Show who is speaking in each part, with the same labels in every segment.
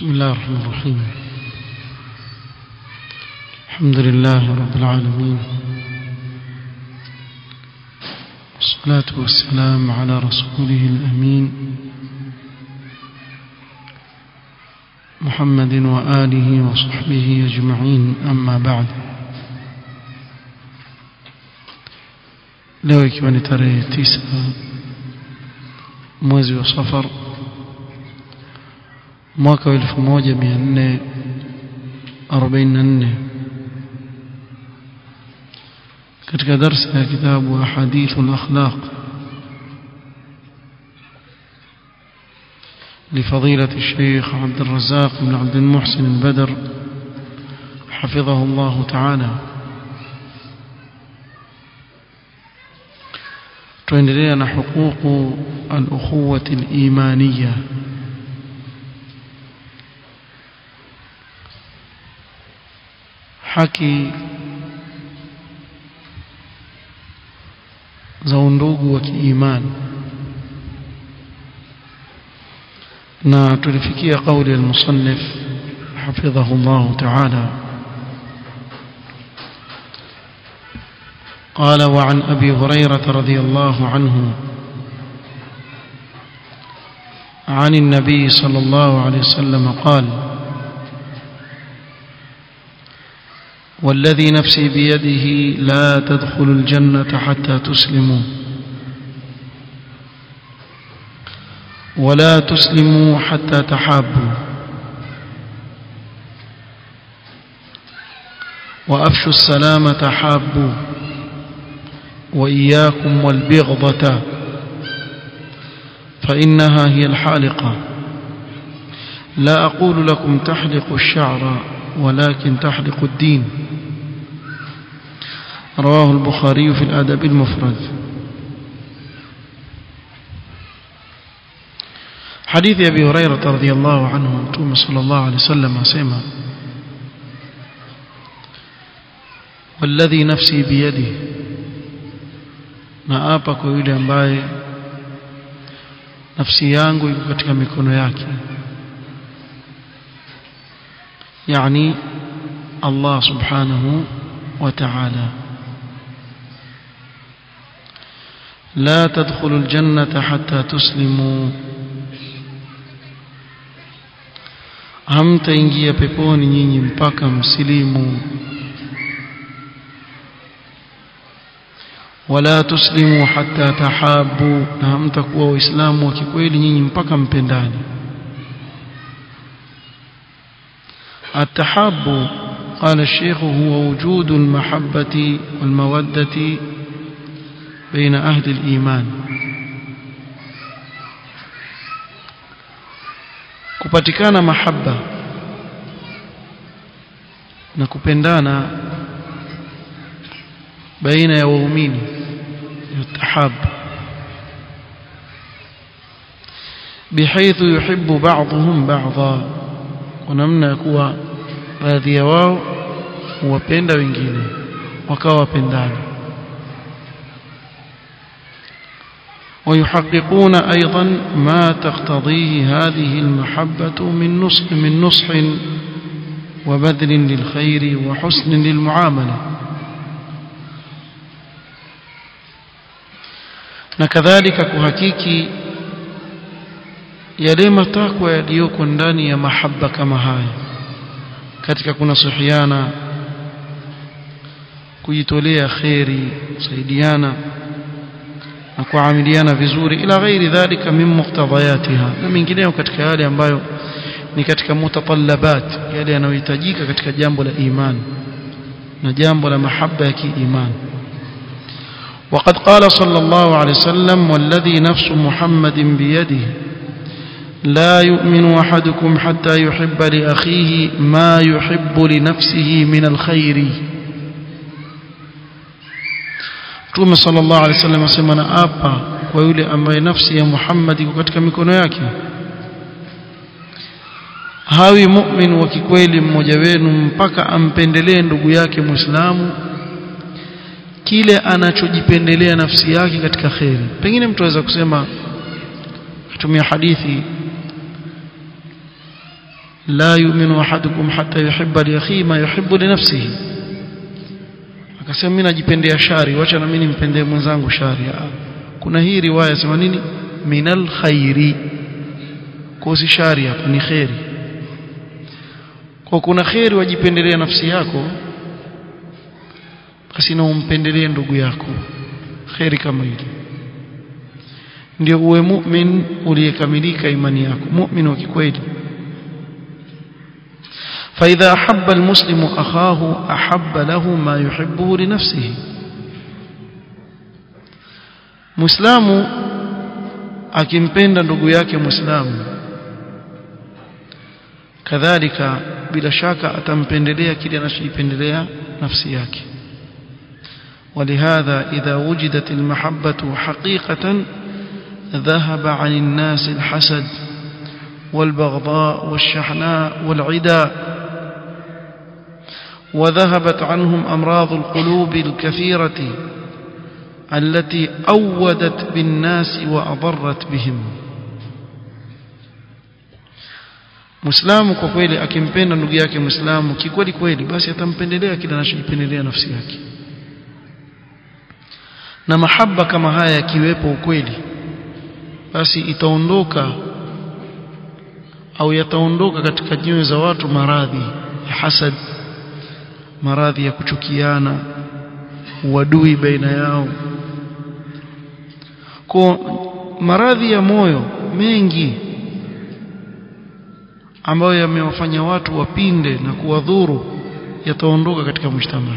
Speaker 1: بسم الله الرحمن الرحيم. الحمد لله رب العالمين. والصلاة والسلام على رسوله الأمين. محمد وآله وصحبه أجمعين. أما بعد. Ni tarehe tisa mwezi wa safar mwaka wa elfu moja mia nne arobaini na nne. Katika darsa لفضيلة الشيخ عبد الرزاق بن عبد المحسن البدر حفظه الله تعالى تويندلينا حقوق الأخوة الإيمانية haki za undugu wa kiimani na tulifikia kauli al-musannif hafidhahu Allah ta'ala قال وعن أبي هريرة رضي الله عنه عن النبي صلى الله عليه وسلم قال والذي نفسي بيده لا تدخل الجنة حتى تسلموا. ولا تسلموا حتى تحابوا. وأفشوا السلام تحابوا. وإياكم والبغضة. فإنها هي الحالقة. لا أقول لكم تحلق الشعر ولكن تحلق الدين. رواه البخاري في الأدب المفرد. حديث أبي هريرة رضي الله عنه توم صلى الله عليه وسلم سيما. والذي نفسي بيده. Na apa kwa yule ambaye nafsi yangu iko katika mikono yake. Yani Allah subhanahu wa ta'ala. لا تدخل الجنة حتى تسلموا. هم تنجي يبقون نيني مبقم سليموا ولا تسلموا حتى تحابوا. نعم تقوى إسلام وكيكويل نيني مبقم بنداني التحاب قال الشيخ هو وجود المحبة والمودة بين أهل الإيمان kupatikana mahaba na kupendana baina ya waumini yutahab بحيث يحب بعضهم بعضا ونمنا يكون baadhi ya wao huwapenda wengine wakawa ويحققون أيضا ما تقتضيه هذه المحبة من نصح, من نصح وبذل للخير وحسن للمعاملة. نكذلك كهكيكي يليم تاكو يليوكو ندني محبة كما هاي. كتك كنا صحيانا كيتوليا خيري سيديانا. Na kuamiliana vizuri ila ghairi dhalika min muqtadayatiha na mengineyo katika yale ambayo ni katika mutatallabat yale yanayohitajika katika jambo la imani na jambo la mahaba ya kiimani وقد قال صلى الله عليه وسلم والذي نفس محمد بيده لا يؤمن أحدكم حتى يحب لأخيه ما يحب لنفسه من الخير Mtume sallallahu alaihi wasallam asema na apa kwa yule ambaye nafsi ya Muhammad iko katika mikono yake? Hawi mu'min wa kikweli mmoja wenu mpaka ampendelee ndugu yake Muislamu kile anachojipendelea nafsi yake katika kheri? Pengine mtu aweza kusema kutumia hadithi la yu'minu ahadukum hatta yuhibba li akhihi ma yuhibbu li nafsihi akasema mimi najipendea shari. Wacha na mimi nimpendee mwenzangu shari. Kuna hii riwaya sema nini? Minal khairi. Kwa si shari hapa ni khairi kwa kuna khairi wajipendelea nafsi yako basi na umpendelee ndugu yako. Khairi kama hili. Ndio uwe mu'min uliyekamilika imani yako. Mu'min wa kikweli فإذا أحب المسلم أخاه أحب له ما يحبه لنفسه. مسلم akimpenda ndugu yake muislamu kadhalika bila shaka atampendelea kile anachojipendelea nafsi yake ولهذا إذا وجدت المحبة حقيقة ذهب عن الناس الحسد والبغضاء والشحناء والعداء. وذهبت عنهم أمراض القلوب الكثيرة التي أودت بالناس وأضرت بهم. مسلامك كويلي أكيم بين نجياك مسلامك كي كويلي كويلي بس يتمبين لي أكيد أنا شيل بين لي نفسي أكي نما حب كما هاي كي ويبو كويلي بس يتوندوكا أو يتوندوكا كتكديو زوات مراضي حسد. Maradhi ya kuchukiana uadui baina yao. Kwa maradhi ya moyo mengi ambayo yamewafanya watu wapinde na kuwadhuru yataondoka katika mshtama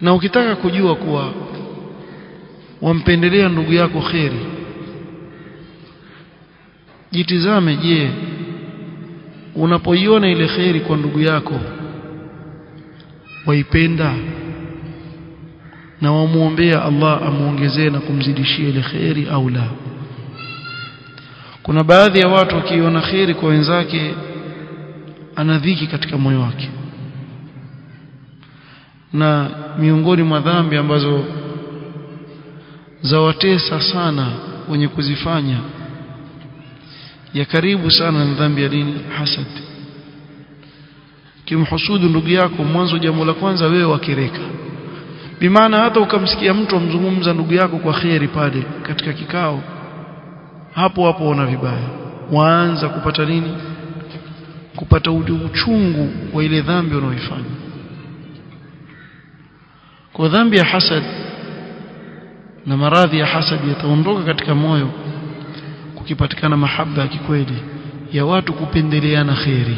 Speaker 1: na ukitaka kujua kuwa wampendelea ndugu yako kheri jitizame je unapoiona ile kheri kwa ndugu yako waipenda na wamuombea Allah amuongezee na kumzidishia ile kheri au la. Kuna baadhi ya watu wakiona kheri kwa wenzake anadhiki katika moyo wake. Na miongoni mwa dhambi ambazo zawatesa sana wenye kuzifanya ya karibu sana na dhambi ya nini hasad. Kimhusudu ndugu yako mwanzo jambo la kwanza wewe wakireka. Bimaana hata ukamsikia mtu amzungumza ndugu yako kwa kheri pale katika kikao hapo hapo una vibaya. Waanza kupata nini? Kupata uchungu wa ile dhambi unaoifanya. Kwa dhambi ya hasad na maradhi ya hasad yataondoka katika moyo kukipatikana mahaba ya kikweli ya watu kupendeleana kheri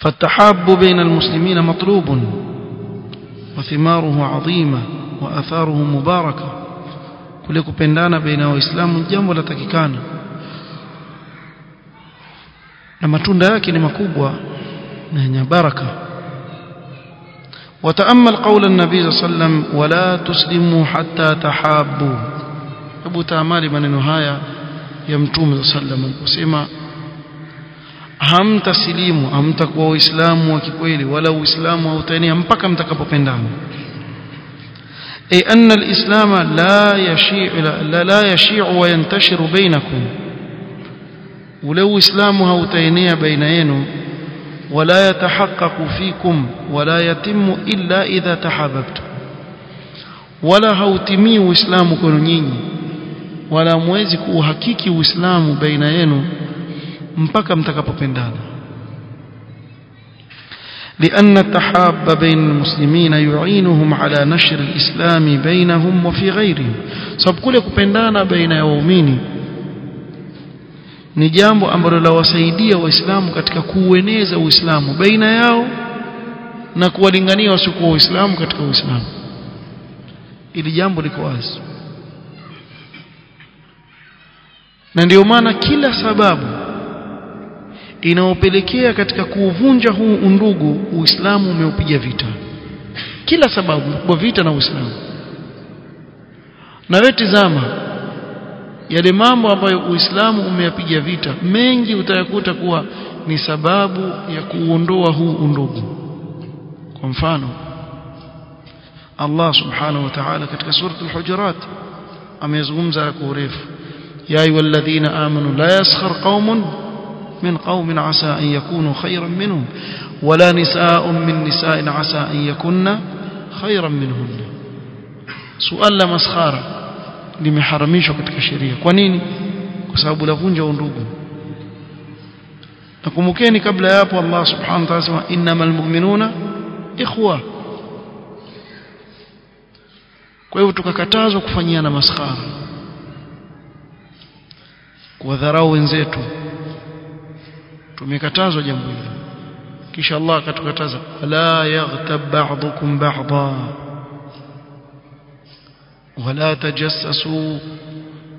Speaker 1: فالتحاب بين المسلمين مطلوب وثماره عظيمة وأثاره مباركة kule kupendana baina waislamu jambo la takikana na matunda yake ni makubwa na yenye baraka وتأمل قول النبي صلى الله عليه وسلم ولا تسلموا حتى تحابوا. taamali maneno haya ya mtume صلى الله عليه وسلم. aliposema hamtasilimu hamtakuwa waislamu wa kikweli wala uislamu hautaenea mpaka mtakapopendana أي أن الإسلام لا يشيع لا, لا يشيع وينتشر بينكم. ولو إسلام هوتينيا بين ينو ولا يتحقق فيكم ولا يتم إلا إذا تحاببتم. ولا هوتمي إسلام كنو نيني. ولا mwezi kuuhakiki uislamu baina yenu mpaka mtakapopendana لأن التحاب بين المسلمين يعينهم على نشر الإسلام بينهم وفي غيرهم. kule kupendana baina ya waumini ni jambo ambalo lawasaidia waislamu katika kuueneza uislamu baina yao na kuwalingania wasiokuwa waislamu katika uislamu. Ili jambo liko wazi. Na ndio maana kila sababu inaopelekea katika kuuvunja huu undugu uislamu umeupiga vita. Kila sababu kwa vita na uislamu. Na wewe tizama yale mambo ambayo uislamu umeyapiga vita mengi utayakuta kuwa ni sababu ya kuondoa huu undugu kwa mfano Allah subhanahu wa ta'ala katika sura al-hujurat amezungumza kwa urefu ya ayyuhalladhina amanu la yaskhar qaumun qaumin asa an yakunu khayran minhum wala nisaa'un min nisaa'in asa an yakunna khayran minhunna suala la maskhara limeharamishwa katika sheria. Kwa nini? Kwa sababu lavunja undugu. Nakumbukeni kabla ya hapo Allah subhanahu wa ta'ala sema innamal mu'minuna ikhwa. Kwa hivyo tukakatazwa kufanyiana maskhara kuwadharau wenzetu. Tumekatazwa jambo hilo kisha Allah akatukataza wala yaghtab ba'dukum ba'dha wala tajassasu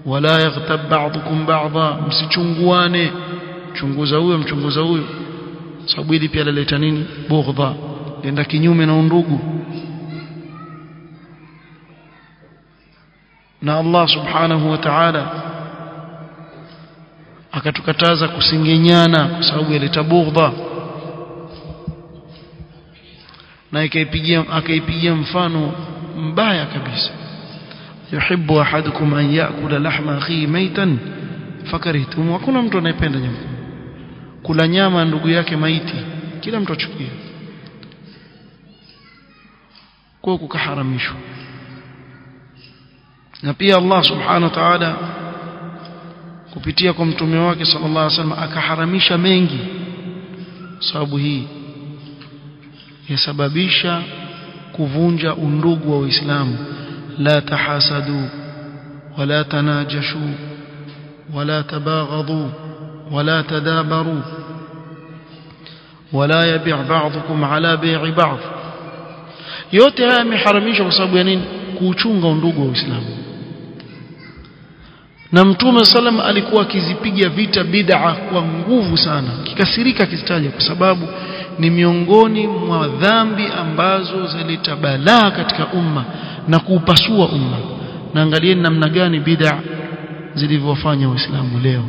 Speaker 1: wala yaghtab ba'dukum ba'dha msichunguane. Chunguza huyo mchunguza huyo. Sababu hili pia laleta nini? Bughdha lenda kinyume na undugu. Na Allah subhanahu wa ta'ala akatukataza kusingenyana kwa sababu yaleta bughdha na akaipigia akaipigia mfano mbaya kabisa yuhibbu ahadukum an ya'kula lahma akhihi maitan fakarihtum hakuna mtu anayependa nyama. Kula nyama ndugu yake maiti kila mtu achukia kwa kukaharamishwa. Na pia Allah subhanahu wa ta'ala kupitia kwa mtume wake sallallahu alaihi wasallam akaharamisha mengi. Sababu hii yasababisha kuvunja undugu wa Uislamu la تحاسدوا wala تناجشوا ولا تباغضوا ولا تدابروا ولا يبيع بعضكم على بيع بعض. yote haya yameharamishwa kwa sababu ya nini? Kuuchunga undugu wa Uislamu. Na mtume sallam alikuwa akizipiga vita bid'a kwa nguvu sana kikasirika akizitaja kwa sababu ni miongoni mwa dhambi ambazo zaleta balaa katika umma na kuupasua umma. Na angalieni namna gani bid'a zilivyowafanya waislamu leo.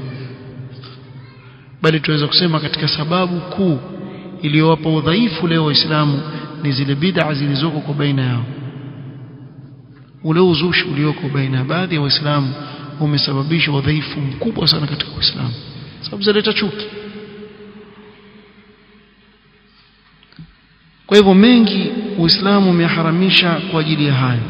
Speaker 1: Bali tuweza kusema katika sababu kuu iliyowapa udhaifu leo waislamu ni zile bid'a zilizoko kwa baina yao. Ule uzushi ulioko baina ya baadhi ya waislamu umesababisha udhaifu mkubwa sana katika Uislamu. Sababu zaleta chuki kwa hivyo mengi Uislamu umeharamisha kwa ajili ya hayo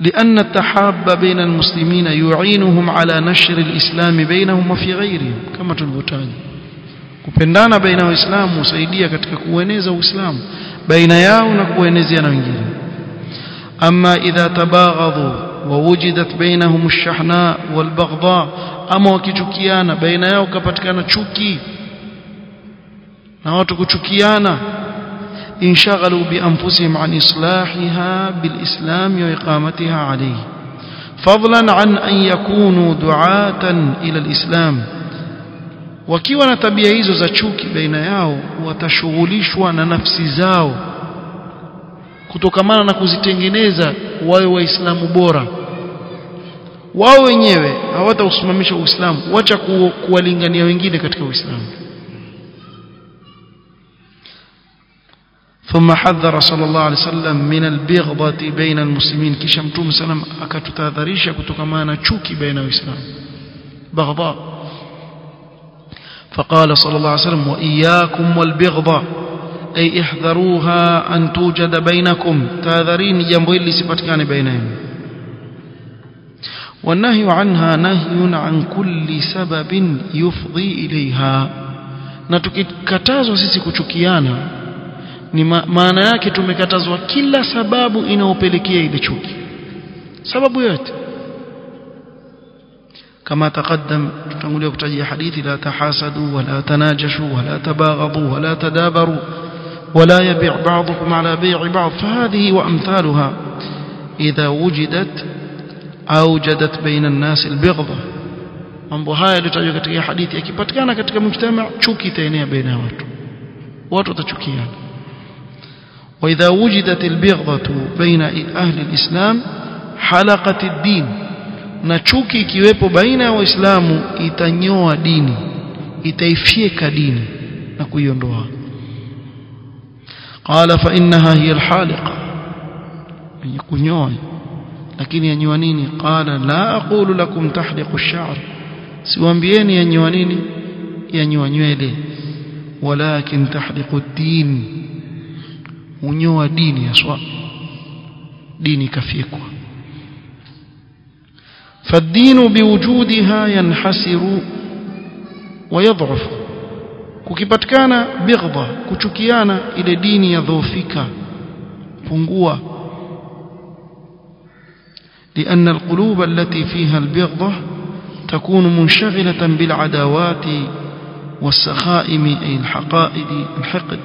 Speaker 1: لأن التحاب بين المسلمين يعينهم على نشر الإسلام بينهم وفي غيرهم كما تلبتاني kupendana baina waislamu husaidia katika kueneza uislamu baina yao na kuenezea na wengine أما إذا تباغضوا ووجدت بينهم الشحناء والبغضاء أما وكيشكيانا بين yao kapatikana chuki na watu kuchukiana. Inshaghalu bi anfusihim an islahiha bil islam wa iqamatiha alayhi. Fadlan an an yakunu du'atan ila al islam. Wakiwa na tabia hizo za chuki baina yao watashughulishwa na nafsi zao kutokamana na kuzitengeneza wawe waislamu bora. Wao wenyewe hawatausimamisha uislamu wacha kuwalingania wengine katika uislamu. ثم حذر صلى الله عليه وسلم من البغضة بين المسلمين. كيشا متوم سلام akatutahadharisha kutokamana na chuki baina waislamu بغضاء. فقال صلى الله عليه وسلم وإياكم والبغضة. أي احذروها أن توجد بينكم. تاذرين جنبه اللي سبتكان بينهم. والنهي عنها نهي عن كل سبب يفضي إليها. na tukikatazwa sisi ni maana yake tumekatazwa kila sababu inayopelekea ile chuki sababu yote كما تقدم تنقل يقتجي حديث لا تحاسدوا ولا تناجشوا ولا تباغضوا ولا تدابروا ولا يبيع بعضكم على بيع بعض فهذه وأمثالها إذا وجدت أوجدت بين الناس البغضة mambo haya yaliyotajwa katika hadithi yakipatikana katika mujtama chuki itaenea baina ya watu watu watachukiana وإذا وجدت البغضة بين أهل الإسلام حلقت الدين. نتشوكي كيويبو بين وإسلام إتنيوى ديني إتيفيك ديني نكويون روها قال فإنها هي الحالقة يكون يوان لكن ينيوانيني قال لا أقول لكم تحلق الشعر سوان بيني ينيوانيني ينيوانيوالي ولكن ولكن تحلق الدين unyoa dini aswa dini kafyekwa فالدين بوجودها ينحسر ويضعف kukipatikana bighdha kuchukiana ile dini yadhoofika. Pungua. لأن القلوب التي فيها البغضة تكون منشغلة بالعداوات والسخائم أي الحقائد الحقد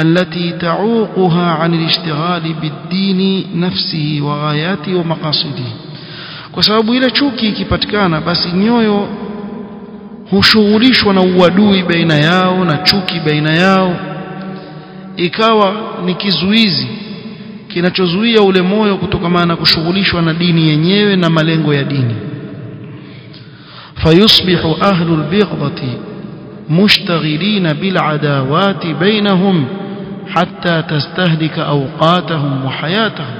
Speaker 1: التي تعوقها عن الاشتغال بالدين نفسه وغاياته ومقاصده kwa sababu ile chuki ikipatikana basi nyoyo hushughulishwa na uadui baina yao na chuki baina yao ikawa ni kizuizi kinachozuia ule moyo kutokamana na kushughulishwa na dini yenyewe na malengo ya dini fayusbihu ahlu albighdati mushtaghilina bil'adawati bainahum tastahlika awqatahum wa hayatahum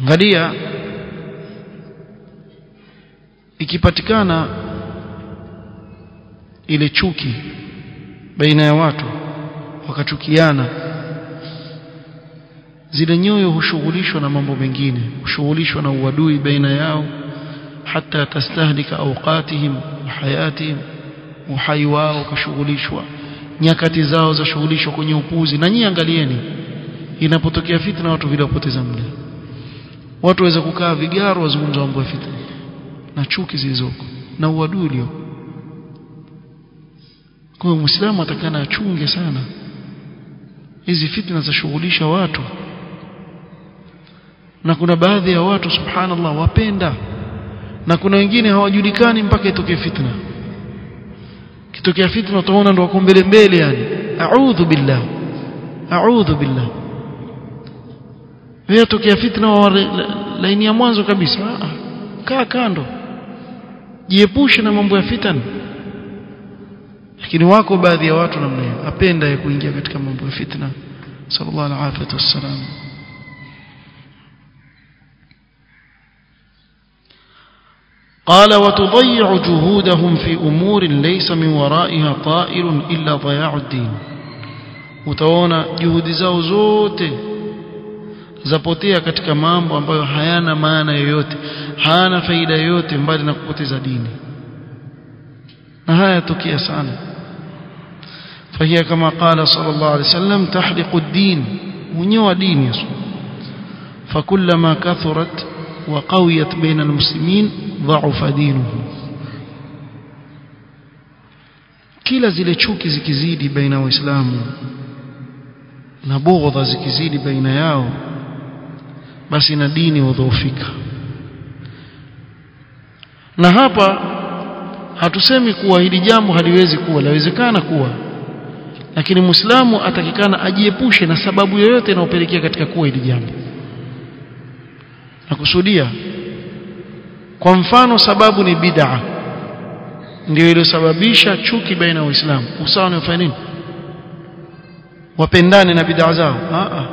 Speaker 1: angalia ikipatikana ile chuki baina ya watu wakachukiana zile nyoyo hushughulishwa na mambo mengine hushughulishwa na uadui baina yao hata tastahlika awqatihim wa hayatihim uhai wao kashughulishwa nyakati zao za zashughulishwa kwenye upuzi. Na nyinyi angalieni inapotokea fitna watu vile wapoteza muda. Watu waweza kukaa vigaro wazungumza mambo ya fitna. Na chuki zilizoko na uadui ulio. Kwa muislamu atakana achunge sana. Hizi fitna zashughulisha watu. Na kuna baadhi ya watu subhanallah wapenda. Na kuna wengine hawajulikani mpaka itokee fitna kitokea fitna utaona ndo wako mbele mbele yani. A'udhu billah. A'udhu billah. Wewe tokea fitna wa laini ya mwanzo kabisa. Kaa kando. Jiepushe na mambo ya fitna. Lakini wako baadhi ya watu namna hiyo. Apenda ya kuingia katika mambo ya fitna. Sallallahu alaihi wasallam قال وتضيع جهودهم في أمور ليس من ورائها طائل إلا ضياع الدين. وتوانا جهود زوزوت زبطية كتك مامو أمبايو حيانا مانا يوت حانا فايدا يوت مبادنا قوتي زديني نهاية كي أسعني فهي كما قال صلى الله عليه وسلم تحرق الدين ونيو الدين يسو فكلما كثرت وقويت بين المسلمين ضعف دينه kila zile chuki zikizidi baina waislamu na bughdha zikizidi baina yao basi na dini hudhoofika na hapa hatusemi kuwa hili jambo haliwezi kuwa lawezekana kuwa lakini muislamu atakikana ajiepushe na sababu yoyote inayopelekea katika kuwa hili jambo nakusudia. Kwa mfano sababu ni bid'a. Ndio iliyosababisha chuki baina ya waislamu. Usawa ni ufanye nini? Wapendane na bid'a zao. A a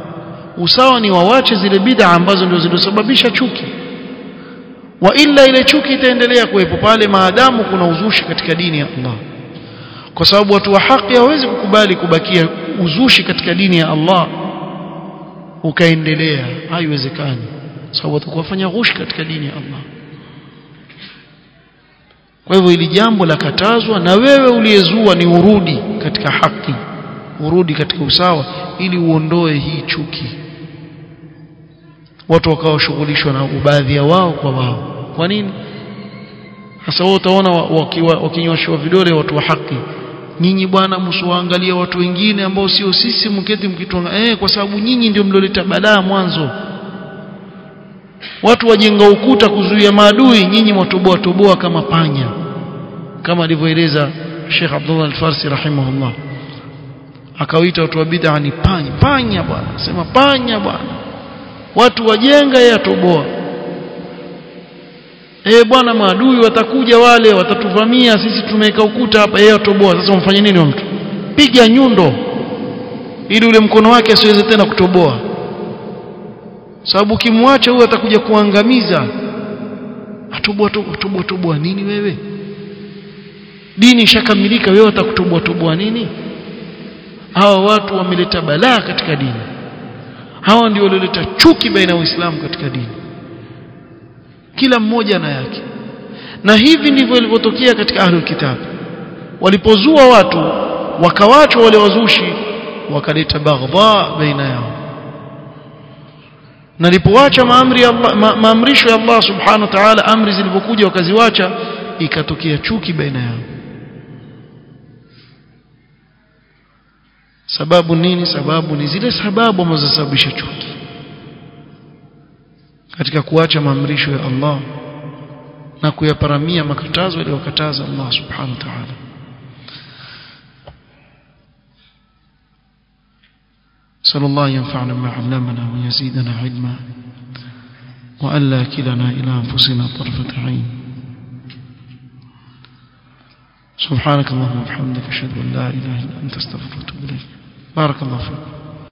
Speaker 1: usawa ni wawache zile bid'a ambazo ndio zilizosababisha chuki. Wa illa ile chuki itaendelea kuwepo pale maadamu kuna uzushi katika dini ya Allah. Kwa sababu watu wa haki hawezi kukubali kubakia uzushi katika dini ya Allah. Ukaendelea haiwezekani sababu watakuwa wafanya ghushi katika dini ya Allah. Kwa hivyo ili jambo la katazwa na wewe uliyezua ni urudi katika haki urudi katika usawa ili uondoe hii chuki. Watu wakawa shughulishwa na ubadhi ya wao kwa wao. Kwa nini? Hasa wao utaona wakinyoshwa vidole watu wa haki. Nyinyi bwana msiwaangalie watu wengine ambao sio sisi mketi mkitonga eh kwa sababu nyinyi ndio mlioleta balaa mwanzo watu wajenga ukuta kuzuia maadui nyinyi mwatoboa toboa kama panya kama alivyoeleza Sheikh Abdullah Al-Farsi rahimahullah. Akawaita watu wa bid'a ni panya panya bwana sema panya bwana. Watu wajenga yeye atoboa. Eh bwana maadui watakuja wale watatuvamia sisi tumeweka ukuta hapa yeye atoboa. Sasa umfanye nini mtu? Piga nyundo. Ili ule mkono wake asiweze tena kutoboa sababu kimwacha huyo atakuja kuangamiza. Atubwa toboa toboa nini wewe? Dini ishakamilika wewe utakutoboa toboa nini? Hawa watu wameleta balaa katika dini. Hawa ndio walioleta chuki baina ya Uislamu katika dini. Kila mmoja na yake. Na hivi ndivyo ilivyotokea katika ahlul kitab. Walipozua watu wakawachwa wale wazushi wakaleta baghdha baina yao na lipoacha maamri ya Allah ma, maamrisho ya Allah subhanahu wa ta'ala amri zilipokuja wakaziwacha ikatokea chuki baina yao. Sababu nini? Sababu ni zile sababu ambazo zasababisha chuki. Katika kuacha maamrisho ya Allah na kuyaparamia makatazo yaliyokataza Allah subhanahu wa ta'ala صلى الله ينفعنا ما علمنا ويزيدنا علما وألا كلنا إلى أنفسنا طرفة عين. سبحانك اللهم وبحمدك أشهد أن لا إله إلا أنت أستغفرك وأتوب إليك. بارك الله فيك.